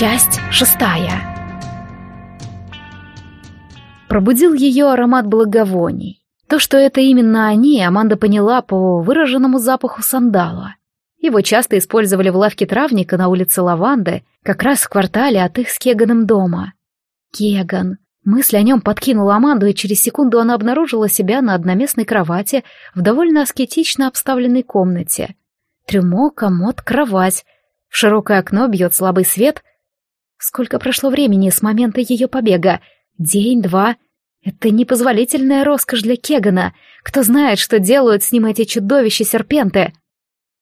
Часть шестая. Пробудил ее аромат благовоний. То, что это именно они, Аманда поняла по выраженному запаху сандала. Его часто использовали в лавке травника на улице Лаванды, как раз в квартале от их с Кеганом дома. Кеган. Мысль о нем подкинула Аманду, и через секунду она обнаружила себя на одноместной кровати в довольно аскетично обставленной комнате. Трюмо, комод, кровать. В широкое окно бьет слабый свет. Сколько прошло времени с момента ее побега? День, два. Это непозволительная роскошь для Кегана. Кто знает, что делают с ним эти чудовища-серпенты.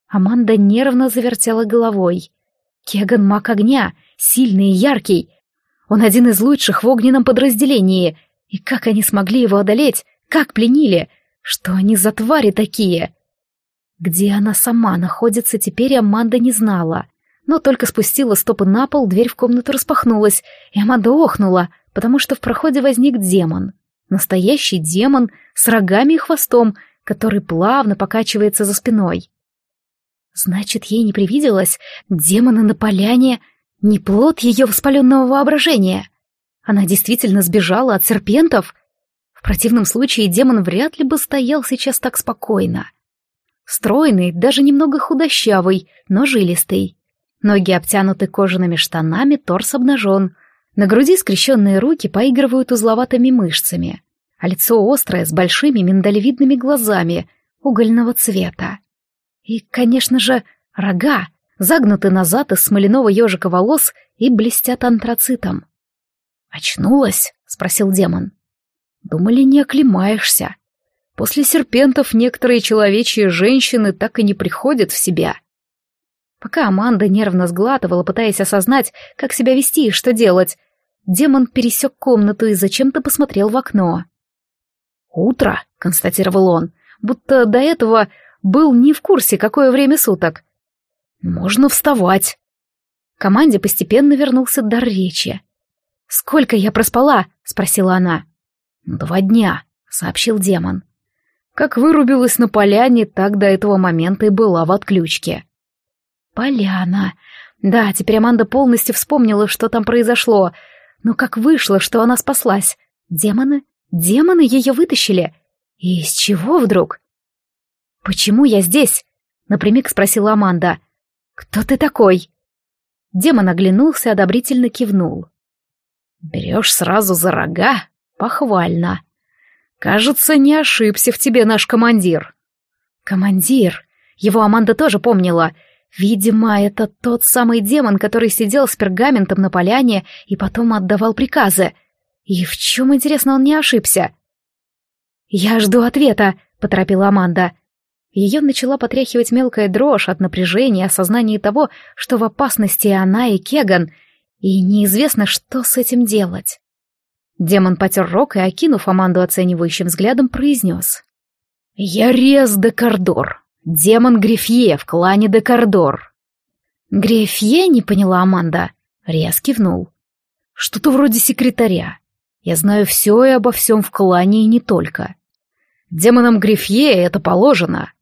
Аманда нервно завертела головой. Кеган маг огня, сильный и яркий. Он один из лучших в огненном подразделении. И как они смогли его одолеть? Как пленили? Что они за твари такие? Где она сама находится, теперь Аманда не знала но только спустила стопы на пол, дверь в комнату распахнулась, и Аманда охнула, потому что в проходе возник демон. Настоящий демон с рогами и хвостом, который плавно покачивается за спиной. Значит, ей не привиделось, демоны на поляне — не плод ее воспаленного воображения. Она действительно сбежала от серпентов. В противном случае демон вряд ли бы стоял сейчас так спокойно. Стройный, даже немного худощавый, но жилистый. Ноги обтянуты кожаными штанами, торс обнажен. На груди скрещенные руки поигрывают узловатыми мышцами, а лицо острое, с большими миндалевидными глазами, угольного цвета. И, конечно же, рога, загнуты назад из смоляного ежика волос и блестят антрацитом. «Очнулась?» — спросил демон. «Думали, не оклемаешься. После серпентов некоторые человечьи женщины так и не приходят в себя». Пока Аманда нервно сглатывала, пытаясь осознать, как себя вести и что делать, демон пересек комнату и зачем-то посмотрел в окно. «Утро», — констатировал он, будто до этого был не в курсе, какое время суток. «Можно вставать». Команде постепенно вернулся дар речи. «Сколько я проспала?» — спросила она. «Два дня», — сообщил демон. Как вырубилась на поляне, так до этого момента и была в отключке. Поляна. Да, теперь Аманда полностью вспомнила, что там произошло. Но как вышло, что она спаслась? Демоны? Демоны ее вытащили? И из чего вдруг? «Почему я здесь?» — напрямик спросила Аманда. «Кто ты такой?» Демон оглянулся, одобрительно кивнул. «Берешь сразу за рога? Похвально. Кажется, не ошибся в тебе наш командир». «Командир?» Его Аманда тоже помнила — Видимо, это тот самый демон, который сидел с пергаментом на поляне и потом отдавал приказы. И в чем, интересно, он не ошибся? «Я жду ответа», — поторопила Аманда. Ее начала потряхивать мелкая дрожь от напряжения и осознания того, что в опасности она и Кеган, и неизвестно, что с этим делать. Демон потер рог и, окинув Аманду оценивающим взглядом, произнес. «Я Рез де Кордор, Демон Грифье в клане де Кордор. Грифье, не поняла Аманда. Рез кивнул. Что-то вроде секретаря. Я знаю все и обо всем в клане и не только. Демонам Грифье это положено.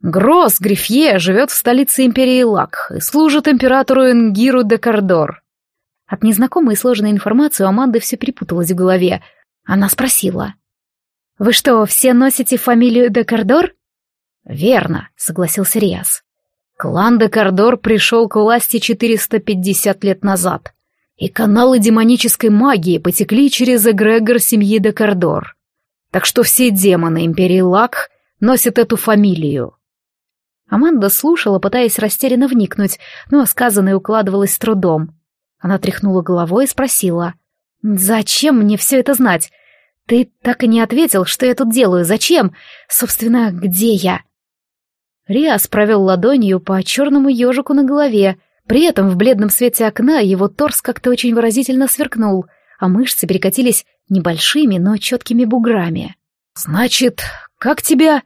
Гросс Грифье живет в столице империи Лак и служит императору Энгиру де Кордор. От незнакомой и сложной информации у Аманды все перепуталось в голове. Она спросила. «Вы что, все носите фамилию де Кордор?» «Верно», — согласился Риас. «Клан де Кордор пришел к власти 450 лет назад, и каналы демонической магии потекли через эгрегор семьи де Кордор. Так что все демоны Империи Лак носят эту фамилию». Аманда слушала, пытаясь растерянно вникнуть, но сказанное укладывалось с трудом. Она тряхнула головой и спросила. «Зачем мне все это знать? Ты так и не ответил, что я тут делаю. Зачем? Собственно, где я?» Риас провел ладонью по черному ежику на голове, при этом в бледном свете окна его торс как-то очень выразительно сверкнул, а мышцы перекатились небольшими, но четкими буграми. «Значит, как тебя...»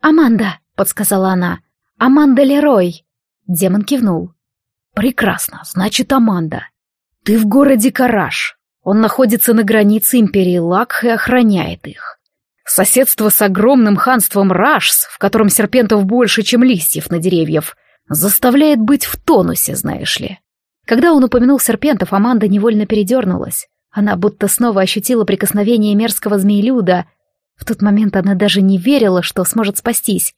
«Аманда», — подсказала она. «Аманда Лерой». Демон кивнул. «Прекрасно, значит, Аманда. Ты в городе Караш. Он находится на границе Империи Лак и охраняет их. Соседство с огромным ханством Рашс, в котором серпентов больше, чем листьев на деревьев, заставляет быть в тонусе, знаешь ли. Когда он упомянул серпентов, Аманда невольно передернулась. Она будто снова ощутила прикосновение мерзкого змеелюда. В тот момент она даже не верила, что сможет спастись.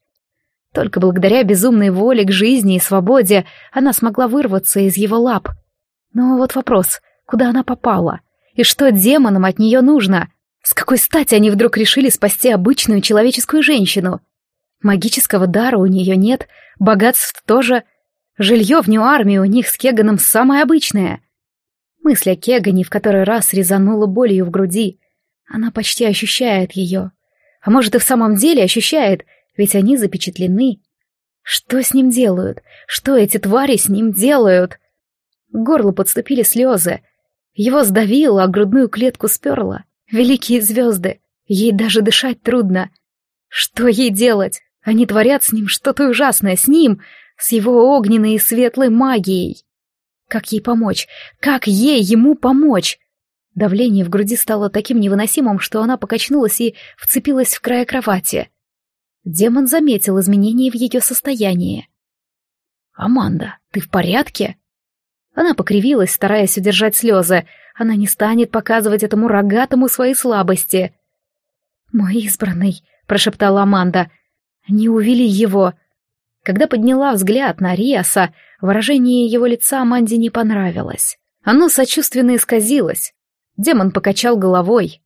Только благодаря безумной воле к жизни и свободе она смогла вырваться из его лап. Но вот вопрос, куда она попала? И что демонам от нее нужно? С какой стати они вдруг решили спасти обычную человеческую женщину? Магического дара у нее нет, богатств тоже. Жилье в Нью-Армии у них с Кеганом самое обычное. Мысль о Кегане в который раз резанула болью в груди. Она почти ощущает ее. А может и в самом деле ощущает, ведь они запечатлены. Что с ним делают? Что эти твари с ним делают? К горлу подступили слезы. Его сдавило, а грудную клетку сперло. Великие звезды. Ей даже дышать трудно. Что ей делать? Они творят с ним что-то ужасное, с ним, с его огненной и светлой магией. Как ей помочь? Как ей ему помочь? Давление в груди стало таким невыносимым, что она покачнулась и вцепилась в край кровати. Демон заметил изменения в ее состоянии. «Аманда, ты в порядке?» Она покривилась, стараясь удержать слезы. Она не станет показывать этому рогатому свои слабости. «Мой избранный», — прошептала Аманда, — «не увели его». Когда подняла взгляд на Риаса, выражение его лица Аманде не понравилось. Оно сочувственно исказилось. Демон покачал головой.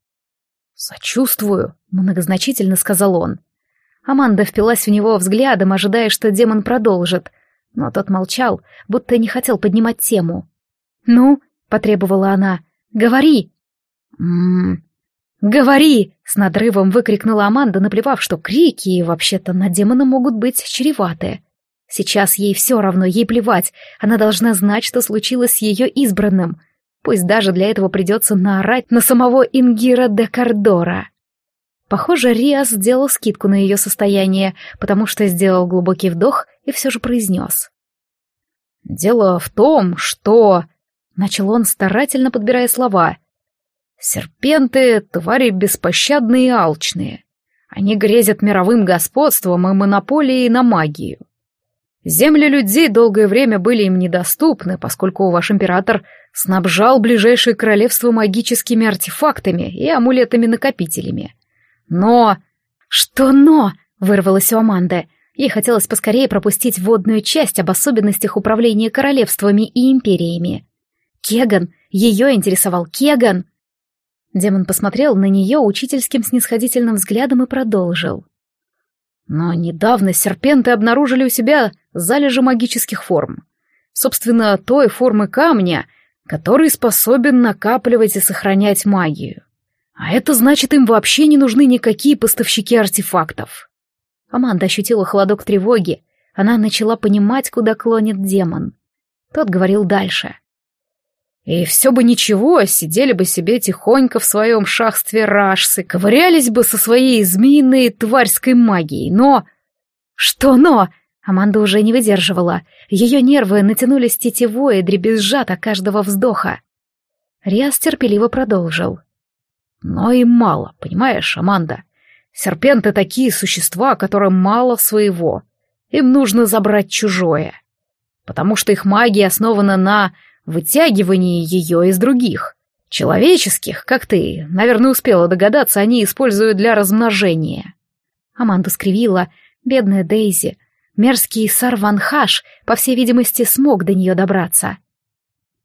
«Сочувствую», — многозначительно сказал он. Аманда впилась в него взглядом, ожидая, что демон продолжит. Но тот молчал, будто не хотел поднимать тему. «Ну?» — потребовала она. «Говори!» «М-м-м...» «Говори!» — с надрывом выкрикнула Аманда, наплевав, что крики вообще-то на демона могут быть чреваты. Сейчас ей все равно, ей плевать. Она должна знать, что случилось с ее избранным. Пусть даже для этого придется наорать на самого Ингира де Кордора. Похоже, Риас сделал скидку на ее состояние, потому что сделал глубокий вдох и все же произнес. «Дело в том, что...» — начал он, старательно подбирая слова. «Серпенты — твари беспощадные и алчные. Они грезят мировым господством и монополией на магию. Земли людей долгое время были им недоступны, поскольку ваш император снабжал ближайшее королевство магическими артефактами и амулетами-накопителями. Но... Что «но»? — вырвалось у Аманды. Ей хотелось поскорее пропустить вводную часть об особенностях управления королевствами и империями. Кеган! Ее интересовал Кеган! Демон посмотрел на нее учительским снисходительным взглядом и продолжил. Но недавно серпенты обнаружили у себя залежи магических форм. Собственно, той формы камня, который способен накапливать и сохранять магию. А это значит, им вообще не нужны никакие поставщики артефактов. Аманда ощутила холодок тревоги. Она начала понимать, куда клонит демон. Тот говорил дальше. И все бы ничего, сидели бы себе тихонько в своем шахстве рашсы, ковырялись бы со своей змеиной тварской магией, но... Что но? Аманда уже не выдерживала. Ее нервы натянулись тетевой и дребезжат от каждого вздоха. Риас терпеливо продолжил. Но и мало, понимаешь, Аманда? Серпенты такие существа, которым мало своего. Им нужно забрать чужое. Потому что их магия основана на вытягивании ее из других. Человеческих, как ты, наверное, успела догадаться, они используют для размножения. Аманда скривила, бедная Дейзи. Мерзкий Сарванхаш, по всей видимости, смог до нее добраться.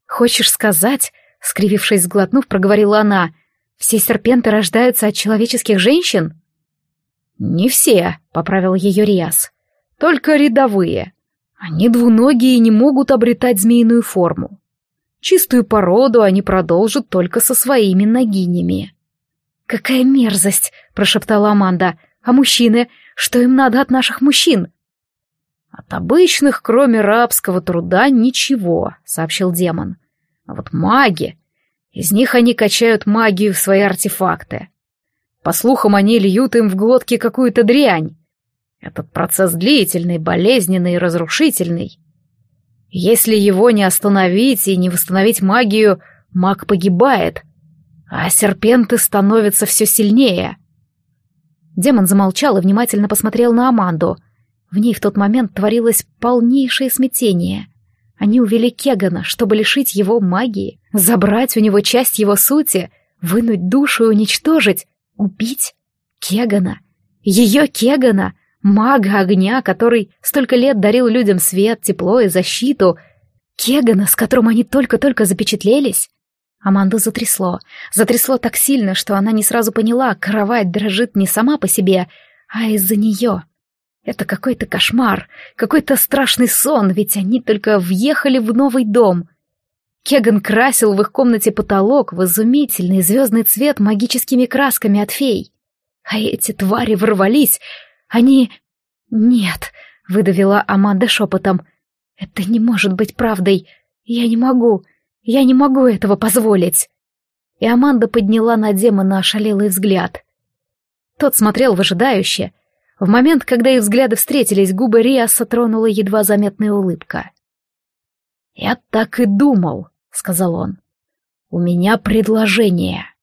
«Хочешь сказать?» — скривившись, сглотнув, проговорила она — все серпенты рождаются от человеческих женщин? Не все, поправил ее Риас. Только рядовые. Они двуногие и не могут обретать змеиную форму. Чистую породу они продолжат только со своими ногинями. «Какая мерзость!» — прошептала Аманда. «А мужчины? Что им надо от наших мужчин?» «От обычных, кроме рабского труда, ничего», — сообщил демон. «А вот маги, из них они качают магию в свои артефакты. По слухам, они льют им в глотки какую-то дрянь. Этот процесс длительный, болезненный и разрушительный. Если его не остановить и не восстановить магию, маг погибает, а серпенты становятся все сильнее. Демон замолчал и внимательно посмотрел на Аманду. В ней в тот момент творилось полнейшее смятение. Они увели Кегана, чтобы лишить его магии, забрать у него часть его сути, вынуть душу и уничтожить, убить Кегана. Ее Кегана, мага огня, который столько лет дарил людям свет, тепло и защиту. Кегана, с которым они только-только запечатлелись. Аманду затрясло. Затрясло так сильно, что она не сразу поняла, кровать дрожит не сама по себе, а из-за нее. Это какой-то кошмар, какой-то страшный сон, ведь они только въехали в новый дом. Кеган красил в их комнате потолок в изумительный звездный цвет магическими красками от фей. А эти твари ворвались. Они... Нет, выдавила Аманда шепотом. Это не может быть правдой. Я не могу. Я не могу этого позволить. И Аманда подняла на демона ошалелый взгляд. Тот смотрел выжидающе, в момент, когда их взгляды встретились, губы Риаса тронула едва заметная улыбка. «Я так и думал», — сказал он. «У меня предложение».